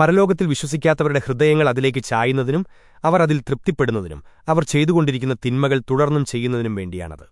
പരലോകത്തിൽ വിശ്വസിക്കാത്തവരുടെ ഹൃദയങ്ങൾ അതിലേക്ക് ചായുന്നതിനും അവർ അതിൽ തൃപ്തിപ്പെടുന്നതിനും അവർ ചെയ്തുകൊണ്ടിരിക്കുന്ന തിന്മകൾ തുടർന്നും ചെയ്യുന്നതിനും വേണ്ടിയാണത്.